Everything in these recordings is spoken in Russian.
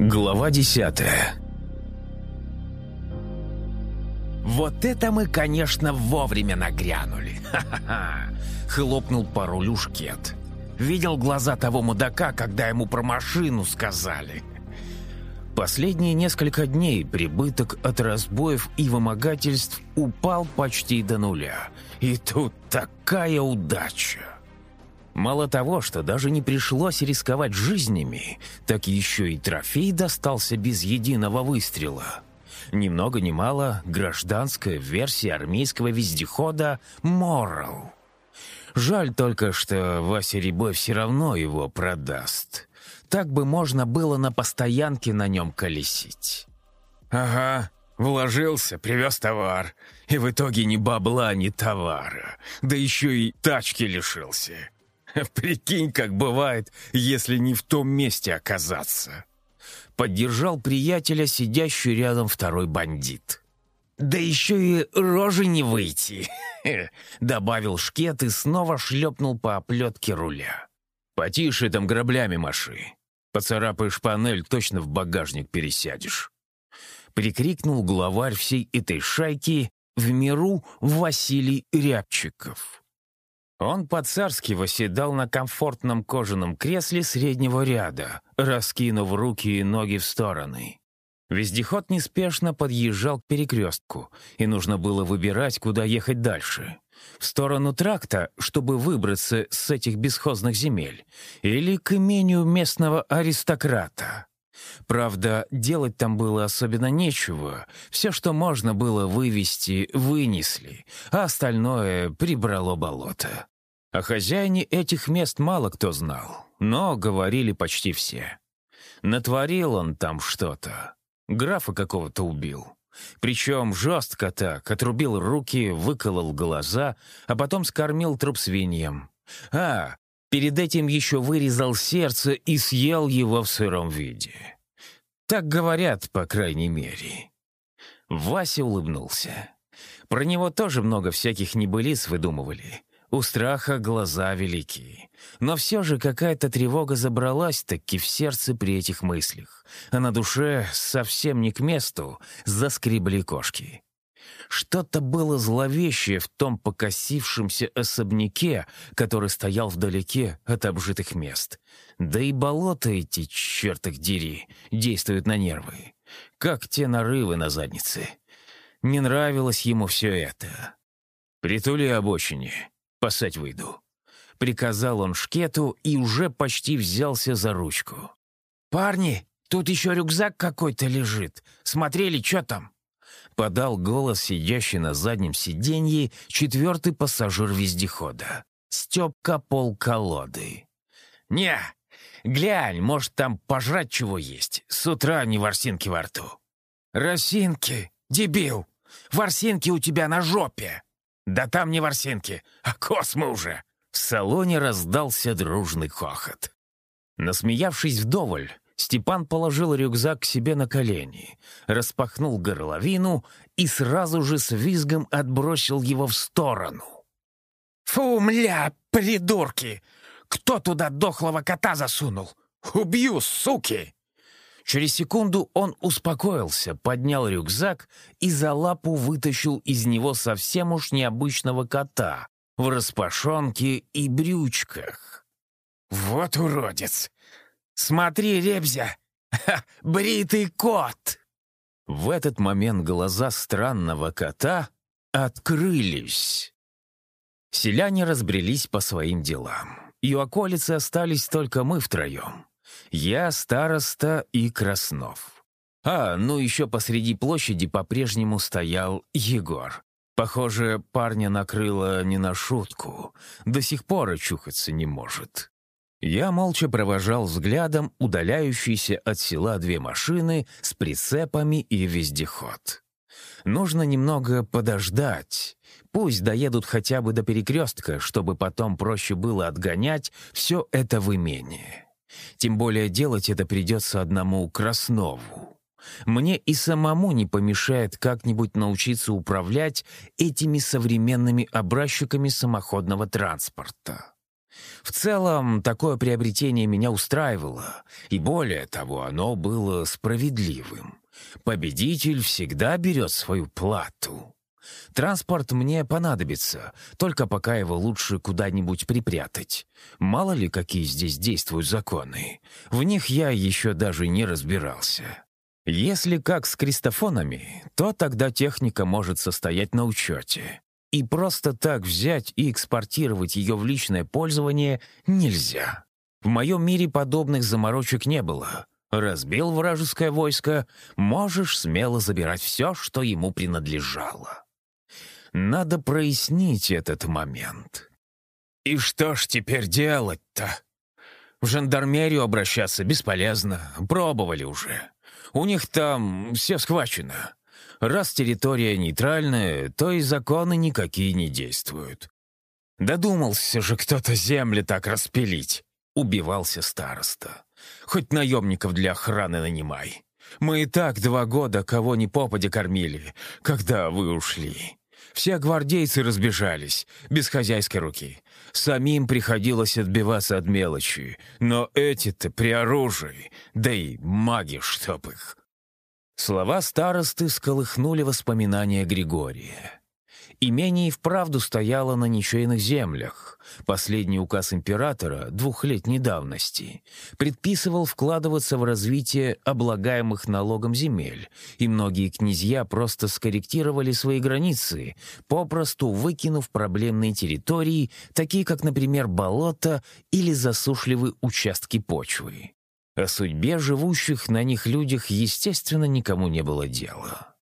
Глава десятая «Вот это мы, конечно, вовремя нагрянули! Ха-ха-ха!» — хлопнул по рулю шкет. Видел глаза того мудака, когда ему про машину сказали. Последние несколько дней прибыток от разбоев и вымогательств упал почти до нуля. И тут такая удача! Мало того, что даже не пришлось рисковать жизнями, так еще и трофей достался без единого выстрела. Ни много ни мало гражданская версия армейского вездехода «Морал». Жаль только, что Вася Рябой все равно его продаст. Так бы можно было на постоянке на нем колесить. «Ага, вложился, привез товар, и в итоге ни бабла, ни товара, да еще и тачки лишился». Прикинь, как бывает, если не в том месте оказаться. Поддержал приятеля, сидящий рядом второй бандит. «Да еще и рожи не выйти!» Добавил шкет и снова шлепнул по оплетке руля. «Потише там граблями маши. Поцарапаешь панель, точно в багажник пересядешь». Прикрикнул главарь всей этой шайки в миру Василий Рябчиков. Он по-царски восседал на комфортном кожаном кресле среднего ряда, раскинув руки и ноги в стороны. Вездеход неспешно подъезжал к перекрестку, и нужно было выбирать, куда ехать дальше. В сторону тракта, чтобы выбраться с этих бесхозных земель, или к имению местного аристократа. Правда, делать там было особенно нечего. Все, что можно было вывести, вынесли, а остальное прибрало болото. О хозяине этих мест мало кто знал, но говорили почти все. Натворил он там что-то. Графа какого-то убил. Причем жестко так, отрубил руки, выколол глаза, а потом скормил труп свиньям. А, перед этим еще вырезал сердце и съел его в сыром виде. Так говорят, по крайней мере. Вася улыбнулся. Про него тоже много всяких небылиц выдумывали. У страха глаза велики. Но все же какая-то тревога забралась таки в сердце при этих мыслях. А на душе совсем не к месту заскребли кошки. Что-то было зловещее в том покосившемся особняке, который стоял вдалеке от обжитых мест. Да и болота эти, черт их дери, действуют на нервы. Как те нарывы на заднице. Не нравилось ему все это. «Притули обочине», «Пасать выйду», — приказал он шкету и уже почти взялся за ручку. «Парни, тут еще рюкзак какой-то лежит. Смотрели, что там?» Подал голос сидящий на заднем сиденье четвертый пассажир вездехода. Степка полколоды. «Не, глянь, может, там пожрать чего есть. С утра не ворсинки во рту». «Росинки? Дебил! Ворсинки у тебя на жопе!» «Да там не ворсинки, а космы уже!» В салоне раздался дружный хохот. Насмеявшись вдоволь, Степан положил рюкзак себе на колени, распахнул горловину и сразу же с визгом отбросил его в сторону. «Фу, мля, придурки! Кто туда дохлого кота засунул? Убью, суки!» Через секунду он успокоился, поднял рюкзак и за лапу вытащил из него совсем уж необычного кота в распашонке и брючках. «Вот уродец! Смотри, Ребзя! Ха, бритый кот!» В этот момент глаза странного кота открылись. Селяне разбрелись по своим делам, и у околицы остались только мы втроем. Я староста и Краснов. А, ну еще посреди площади по-прежнему стоял Егор. Похоже, парня накрыло не на шутку. До сих пор очухаться не может. Я молча провожал взглядом удаляющиеся от села две машины с прицепами и вездеход. Нужно немного подождать. Пусть доедут хотя бы до перекрестка, чтобы потом проще было отгонять все это в имение. Тем более делать это придется одному Краснову. Мне и самому не помешает как-нибудь научиться управлять этими современными образчиками самоходного транспорта. В целом, такое приобретение меня устраивало, и более того, оно было справедливым. Победитель всегда берет свою плату. Транспорт мне понадобится, только пока его лучше куда-нибудь припрятать. Мало ли, какие здесь действуют законы. В них я еще даже не разбирался. Если как с кристофонами, то тогда техника может состоять на учете. И просто так взять и экспортировать ее в личное пользование нельзя. В моем мире подобных заморочек не было. Разбил вражеское войско, можешь смело забирать все, что ему принадлежало. Надо прояснить этот момент. И что ж теперь делать-то? В жандармерию обращаться бесполезно, пробовали уже. У них там все схвачено. Раз территория нейтральная, то и законы никакие не действуют. Додумался же кто-то земли так распилить. Убивался староста. Хоть наемников для охраны нанимай. Мы и так два года кого ни попадя кормили, когда вы ушли. Все гвардейцы разбежались, без хозяйской руки. Самим приходилось отбиваться от мелочи, но эти-то при оружии, да и маги, чтоб их. Слова старосты сколыхнули воспоминания Григория. Имение и вправду стояло на ничейных землях. Последний указ императора двухлетней давности предписывал вкладываться в развитие облагаемых налогом земель, и многие князья просто скорректировали свои границы, попросту выкинув проблемные территории, такие как, например, болото или засушливые участки почвы. О судьбе живущих на них людях, естественно, никому не было дела.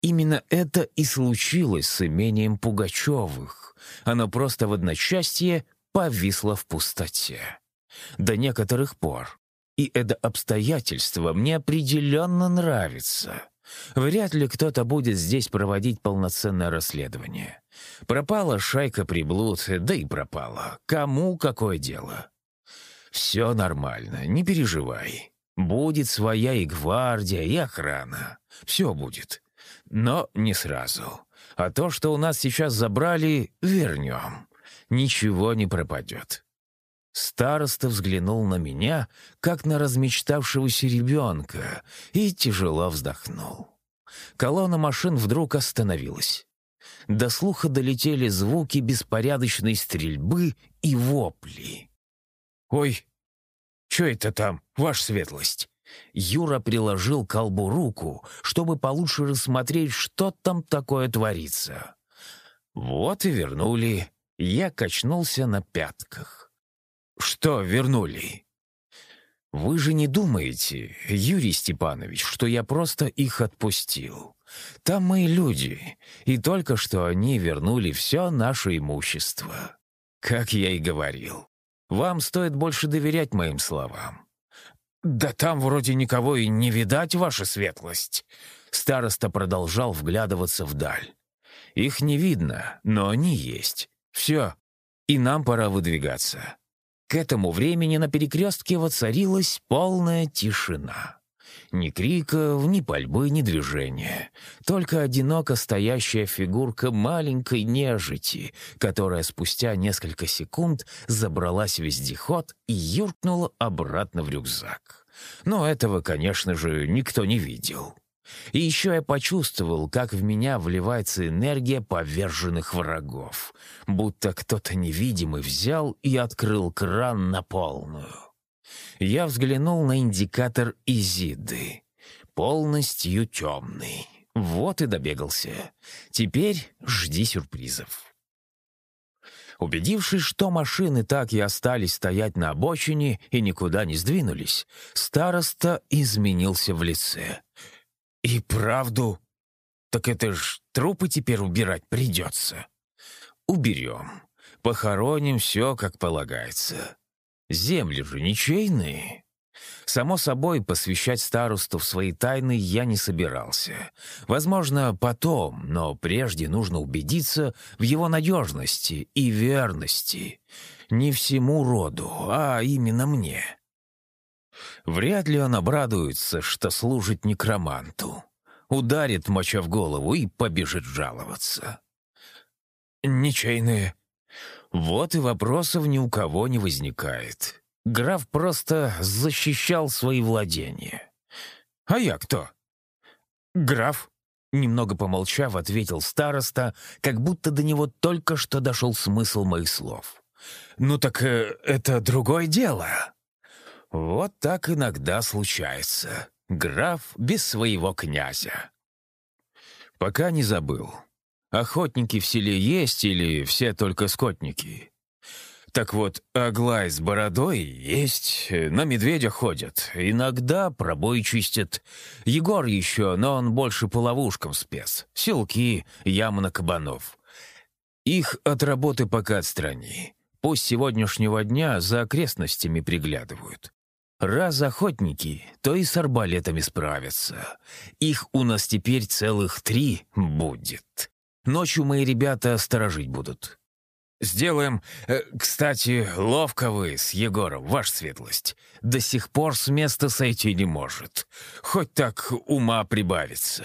Именно это и случилось с имением Пугачевых. Оно просто в одночасье повисло в пустоте. До некоторых пор. И это обстоятельство мне определенно нравится. Вряд ли кто-то будет здесь проводить полноценное расследование. Пропала шайка приблуд, да и пропала. Кому какое дело? Все нормально, не переживай. Будет своя и гвардия, и охрана. Все будет. Но не сразу. А то, что у нас сейчас забрали, вернем. Ничего не пропадет. Староста взглянул на меня, как на размечтавшегося ребенка, и тяжело вздохнул. Колонна машин вдруг остановилась. До слуха долетели звуки беспорядочной стрельбы и вопли. «Ой, что это там, ваша светлость?» Юра приложил к колбу руку, чтобы получше рассмотреть, что там такое творится. Вот и вернули. Я качнулся на пятках. «Что вернули?» «Вы же не думаете, Юрий Степанович, что я просто их отпустил? Там мои люди, и только что они вернули все наше имущество. Как я и говорил, вам стоит больше доверять моим словам. «Да там вроде никого и не видать, ваша светлость!» Староста продолжал вглядываться вдаль. «Их не видно, но они есть. Все, и нам пора выдвигаться». К этому времени на перекрестке воцарилась полная тишина. Ни криков, ни пальбы, ни движения. Только одиноко стоящая фигурка маленькой нежити, которая спустя несколько секунд забралась в вездеход и юркнула обратно в рюкзак. Но этого, конечно же, никто не видел. И еще я почувствовал, как в меня вливается энергия поверженных врагов, будто кто-то невидимый взял и открыл кран на полную. Я взглянул на индикатор Изиды. Полностью темный. Вот и добегался. Теперь жди сюрпризов. Убедившись, что машины так и остались стоять на обочине и никуда не сдвинулись, староста изменился в лице. «И правду? Так это ж трупы теперь убирать придется. Уберем. Похороним все, как полагается. Земли же ничейные. Само собой, посвящать старосту в свои тайны я не собирался. Возможно, потом, но прежде нужно убедиться в его надежности и верности. Не всему роду, а именно мне. Вряд ли он обрадуется, что служит некроманту. Ударит моча в голову и побежит жаловаться. «Ничейные. Вот и вопросов ни у кого не возникает. Граф просто защищал свои владения. «А я кто?» «Граф», — немного помолчав, ответил староста, как будто до него только что дошел смысл моих слов. «Ну так э, это другое дело». Вот так иногда случается. Граф без своего князя. Пока не забыл. Охотники в селе есть или все только скотники? Так вот, Аглай с бородой есть, на медведя ходят, иногда пробой чистят. Егор еще, но он больше по ловушкам спец. Селки, ямы на кабанов. Их от работы пока отстрани. Пусть сегодняшнего дня за окрестностями приглядывают. Раз охотники, то и с арбалетами справятся. Их у нас теперь целых три будет. Ночью мои ребята сторожить будут. «Сделаем. Э, кстати, ловко вы с Егором, ваша светлость. До сих пор с места сойти не может. Хоть так ума прибавится».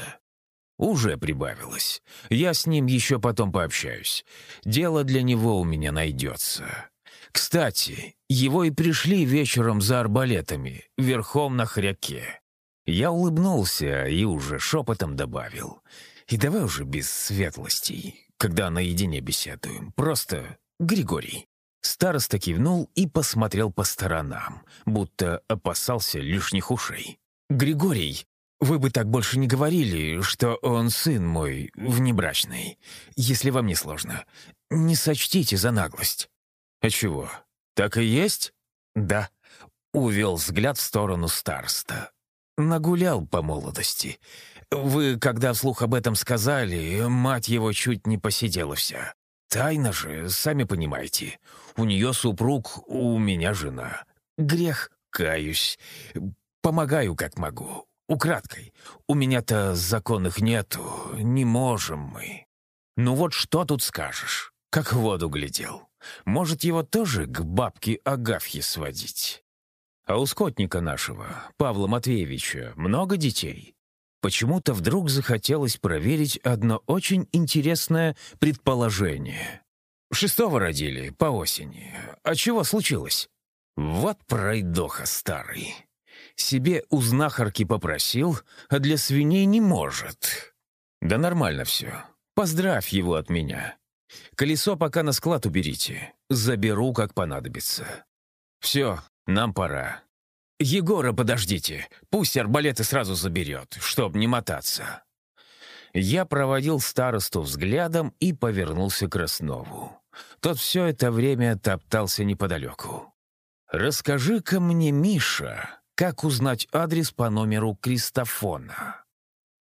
«Уже прибавилось. Я с ним еще потом пообщаюсь. Дело для него у меня найдется. Кстати, его и пришли вечером за арбалетами, верхом на хряке». Я улыбнулся и уже шепотом добавил. «И давай уже без светлостей когда наедине беседуем. Просто Григорий». Староста кивнул и посмотрел по сторонам, будто опасался лишних ушей. «Григорий, вы бы так больше не говорили, что он сын мой, внебрачный, если вам не сложно. Не сочтите за наглость». «А чего, так и есть?» «Да», — увел взгляд в сторону староста. «Нагулял по молодости. Вы, когда вслух об этом сказали, мать его чуть не посидела вся. Тайна же, сами понимаете. У нее супруг, у меня жена. Грех, каюсь. Помогаю, как могу. Украдкой. У меня-то законных нету, не можем мы. Ну вот что тут скажешь? Как в воду глядел. Может, его тоже к бабке Агафье сводить? А у скотника нашего, Павла Матвеевича, много детей? Почему-то вдруг захотелось проверить одно очень интересное предположение. Шестого родили, по осени. А чего случилось? Вот пройдоха старый. Себе у знахарки попросил, а для свиней не может. Да нормально все. Поздравь его от меня. Колесо пока на склад уберите. Заберу, как понадобится. Все, нам пора. «Егора подождите, пусть арбалеты сразу заберет, чтоб не мотаться». Я проводил старосту взглядом и повернулся к Краснову. Тот все это время топтался неподалеку. «Расскажи-ка мне, Миша, как узнать адрес по номеру Кристофона?»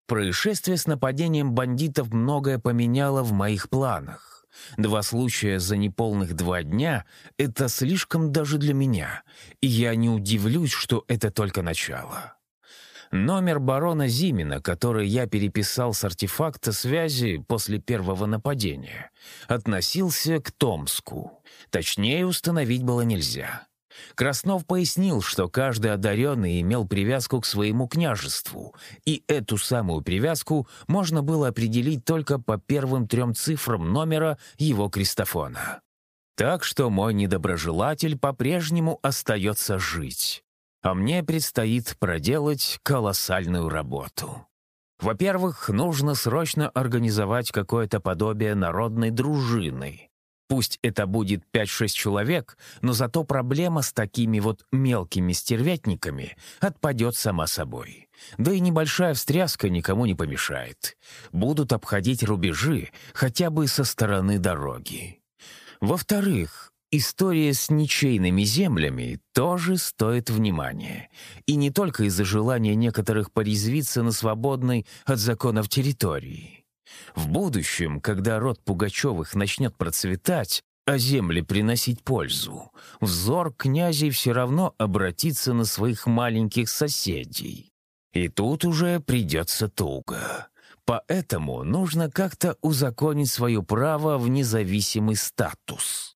Происшествие с нападением бандитов многое поменяло в моих планах. Два случая за неполных два дня — это слишком даже для меня, и я не удивлюсь, что это только начало. Номер барона Зимина, который я переписал с артефакта связи после первого нападения, относился к Томску. Точнее, установить было нельзя. Краснов пояснил, что каждый одаренный имел привязку к своему княжеству, и эту самую привязку можно было определить только по первым трем цифрам номера его крестофона. Так что мой недоброжелатель по-прежнему остается жить. А мне предстоит проделать колоссальную работу. Во-первых, нужно срочно организовать какое-то подобие народной дружины — Пусть это будет 5-6 человек, но зато проблема с такими вот мелкими стервятниками отпадет сама собой. Да и небольшая встряска никому не помешает. Будут обходить рубежи хотя бы со стороны дороги. Во-вторых, история с ничейными землями тоже стоит внимания. И не только из-за желания некоторых порезвиться на свободной от законов территории. В будущем, когда род Пугачевых начнет процветать, а земли приносить пользу, взор князей все равно обратится на своих маленьких соседей. И тут уже придется туго. Поэтому нужно как-то узаконить свое право в независимый статус.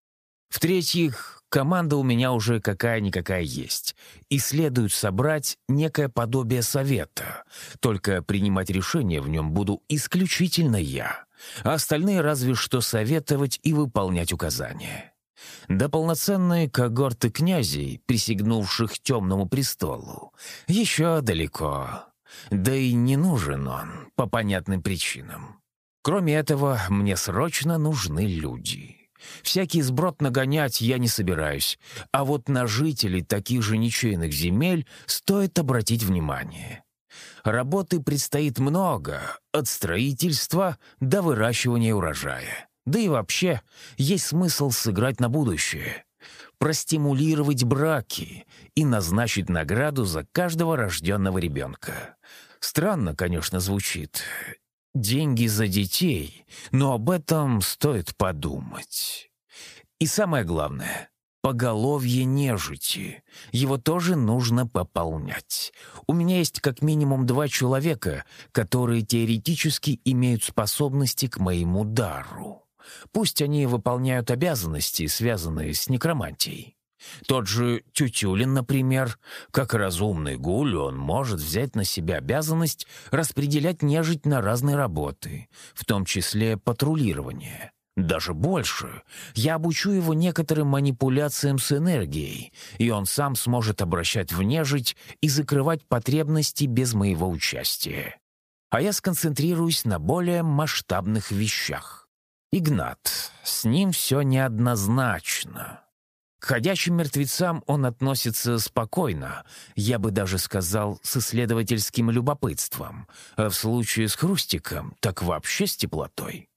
В-третьих, команда у меня уже какая-никакая есть, и следует собрать некое подобие совета. Только принимать решения в нем буду исключительно я, а остальные разве что советовать и выполнять указания. До полноценной когорты князей, присягнувших темному престолу, еще далеко. Да и не нужен он, по понятным причинам. Кроме этого, мне срочно нужны люди. Всякий сброд нагонять я не собираюсь, а вот на жителей таких же ничейных земель стоит обратить внимание. Работы предстоит много, от строительства до выращивания урожая. Да и вообще, есть смысл сыграть на будущее. Простимулировать браки и назначить награду за каждого рожденного ребенка. Странно, конечно, звучит. Деньги за детей, но об этом стоит подумать. И самое главное — поголовье нежити. Его тоже нужно пополнять. У меня есть как минимум два человека, которые теоретически имеют способности к моему дару. Пусть они выполняют обязанности, связанные с некромантией. Тот же Тютюлин, например, как разумный гуль, он может взять на себя обязанность распределять нежить на разные работы, в том числе патрулирование. Даже больше. Я обучу его некоторым манипуляциям с энергией, и он сам сможет обращать в нежить и закрывать потребности без моего участия. А я сконцентрируюсь на более масштабных вещах. Игнат. С ним все неоднозначно. К ходячим мертвецам он относится спокойно, я бы даже сказал, с исследовательским любопытством, а в случае с Хрустиком так вообще с теплотой.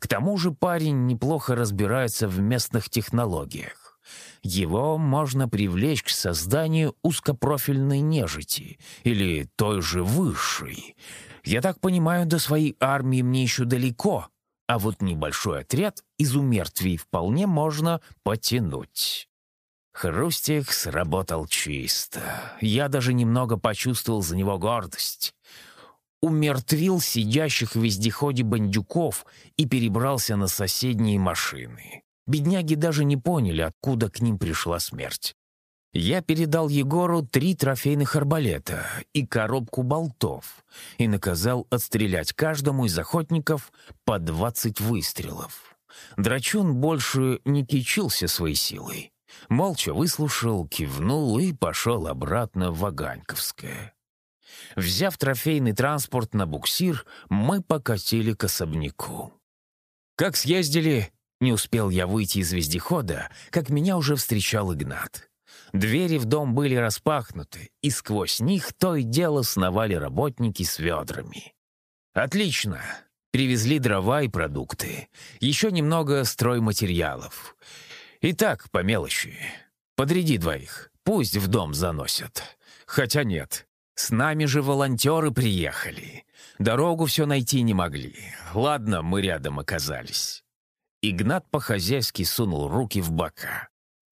К тому же парень неплохо разбирается в местных технологиях. Его можно привлечь к созданию узкопрофильной нежити или той же высшей. Я так понимаю, до своей армии мне еще далеко, а вот небольшой отряд из умертвий вполне можно потянуть. Хрустик сработал чисто. Я даже немного почувствовал за него гордость. Умертвил сидящих в вездеходе бандюков и перебрался на соседние машины. Бедняги даже не поняли, откуда к ним пришла смерть. Я передал Егору три трофейных арбалета и коробку болтов и наказал отстрелять каждому из охотников по двадцать выстрелов. Драчун больше не кичился своей силой. Молча выслушал, кивнул и пошел обратно в Ваганьковское. Взяв трофейный транспорт на буксир, мы покатили к особняку. Как съездили, не успел я выйти из вездехода, как меня уже встречал Игнат. Двери в дом были распахнуты, и сквозь них то и дело сновали работники с ведрами. «Отлично!» Привезли дрова и продукты. Еще немного стройматериалов. Итак, по мелочи. Подряди двоих. Пусть в дом заносят. Хотя нет. С нами же волонтеры приехали. Дорогу все найти не могли. Ладно, мы рядом оказались. Игнат по-хозяйски сунул руки в бока.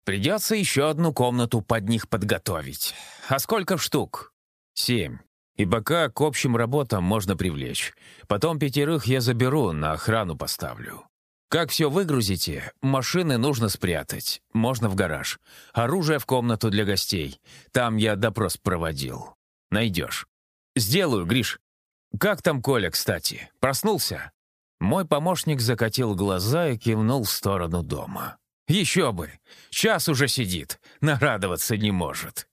Придется еще одну комнату под них подготовить. А сколько штук? Семь. И пока к общим работам можно привлечь. Потом пятерых я заберу, на охрану поставлю. Как все выгрузите, машины нужно спрятать. Можно в гараж. Оружие в комнату для гостей. Там я допрос проводил. Найдешь. Сделаю, Гриш. Как там Коля, кстати? Проснулся? Мой помощник закатил глаза и кивнул в сторону дома. Еще бы! Час уже сидит, нарадоваться не может.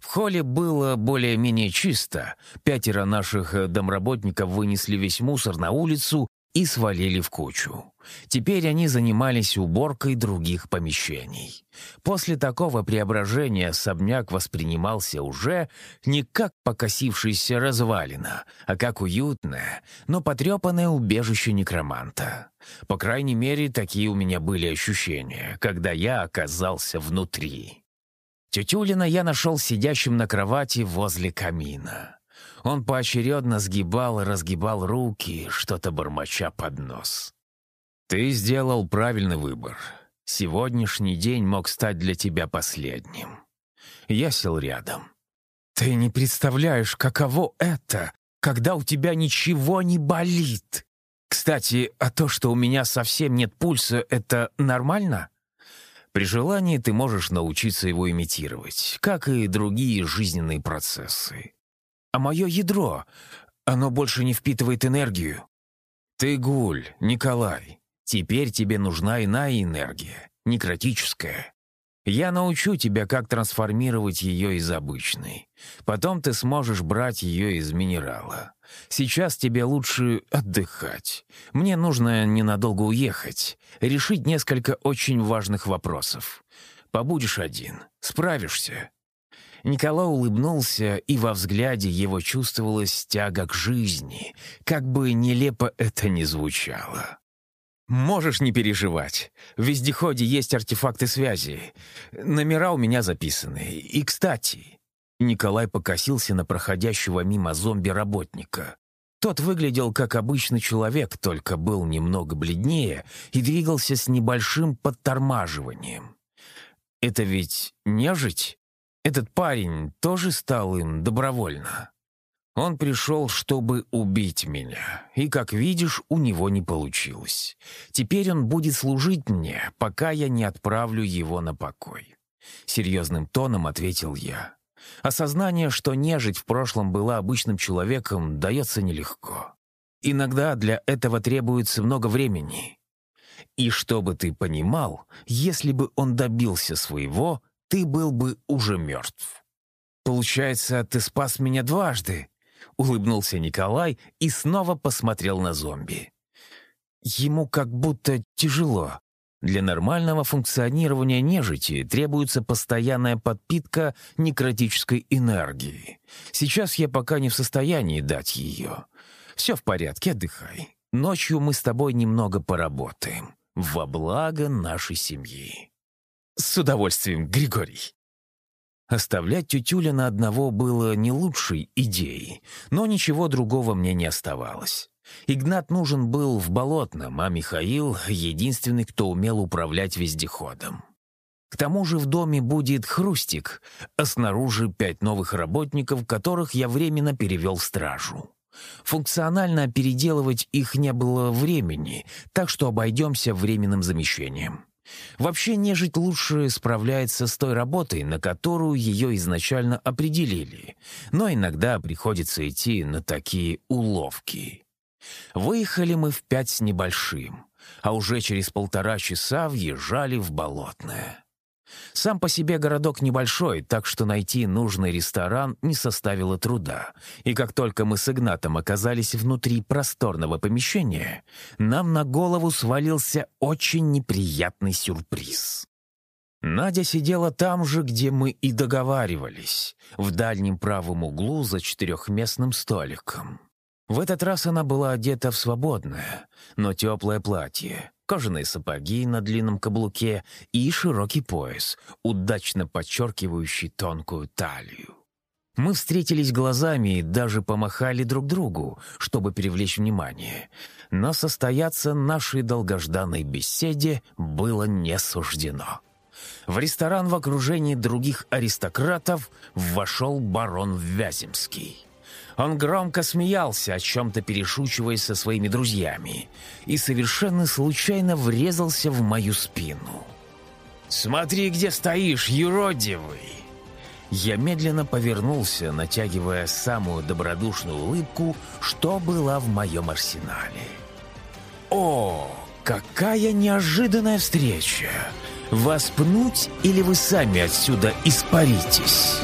В холле было более-менее чисто. Пятеро наших домработников вынесли весь мусор на улицу и свалили в кучу. Теперь они занимались уборкой других помещений. После такого преображения особняк воспринимался уже не как покосившаяся развалина, а как уютное, но потрепанное убежище некроманта. По крайней мере, такие у меня были ощущения, когда я оказался внутри. Тетюлина я нашел сидящим на кровати возле камина. Он поочередно сгибал и разгибал руки, что-то бормоча под нос. «Ты сделал правильный выбор. Сегодняшний день мог стать для тебя последним». Я сел рядом. «Ты не представляешь, каково это, когда у тебя ничего не болит. Кстати, а то, что у меня совсем нет пульса, это нормально?» При желании ты можешь научиться его имитировать, как и другие жизненные процессы. А мое ядро, оно больше не впитывает энергию. Ты гуль, Николай. Теперь тебе нужна иная энергия. некротическая. Я научу тебя, как трансформировать ее из обычной. Потом ты сможешь брать ее из минерала. Сейчас тебе лучше отдыхать. Мне нужно ненадолго уехать, решить несколько очень важных вопросов. Побудешь один, справишься». Николай улыбнулся, и во взгляде его чувствовалась тяга к жизни, как бы нелепо это ни звучало. «Можешь не переживать. В вездеходе есть артефакты связи. Номера у меня записаны. И, кстати...» Николай покосился на проходящего мимо зомби-работника. Тот выглядел как обычный человек, только был немного бледнее и двигался с небольшим подтормаживанием. «Это ведь нежить? Этот парень тоже стал им добровольно?» Он пришел, чтобы убить меня, и, как видишь, у него не получилось. Теперь он будет служить мне, пока я не отправлю его на покой. Серьезным тоном ответил я. Осознание, что нежить в прошлом была обычным человеком, дается нелегко. Иногда для этого требуется много времени. И чтобы ты понимал, если бы он добился своего, ты был бы уже мертв. Получается, ты спас меня дважды, Улыбнулся Николай и снова посмотрел на зомби. Ему как будто тяжело. Для нормального функционирования нежити требуется постоянная подпитка некротической энергии. Сейчас я пока не в состоянии дать ее. Все в порядке, отдыхай. Ночью мы с тобой немного поработаем. Во благо нашей семьи. С удовольствием, Григорий. Оставлять Тютюлина одного было не лучшей идеей, но ничего другого мне не оставалось. Игнат нужен был в Болотном, а Михаил — единственный, кто умел управлять вездеходом. К тому же в доме будет Хрустик, а снаружи пять новых работников, которых я временно перевел в стражу. Функционально переделывать их не было времени, так что обойдемся временным замещением. Вообще нежить лучше справляется с той работой, на которую ее изначально определили, но иногда приходится идти на такие уловки. Выехали мы в пять с небольшим, а уже через полтора часа въезжали в Болотное. Сам по себе городок небольшой, так что найти нужный ресторан не составило труда. И как только мы с Игнатом оказались внутри просторного помещения, нам на голову свалился очень неприятный сюрприз. Надя сидела там же, где мы и договаривались, в дальнем правом углу за четырехместным столиком. В этот раз она была одета в свободное, но теплое платье, кожаные сапоги на длинном каблуке и широкий пояс, удачно подчеркивающий тонкую талию. Мы встретились глазами и даже помахали друг другу, чтобы привлечь внимание. Но состояться нашей долгожданной беседе было не суждено. В ресторан в окружении других аристократов вошел барон Вяземский. Он громко смеялся, о чем-то перешучиваясь со своими друзьями, и совершенно случайно врезался в мою спину. «Смотри, где стоишь, юродивый!» Я медленно повернулся, натягивая самую добродушную улыбку, что была в моем арсенале. «О, какая неожиданная встреча! Вас пнуть или вы сами отсюда испаритесь?»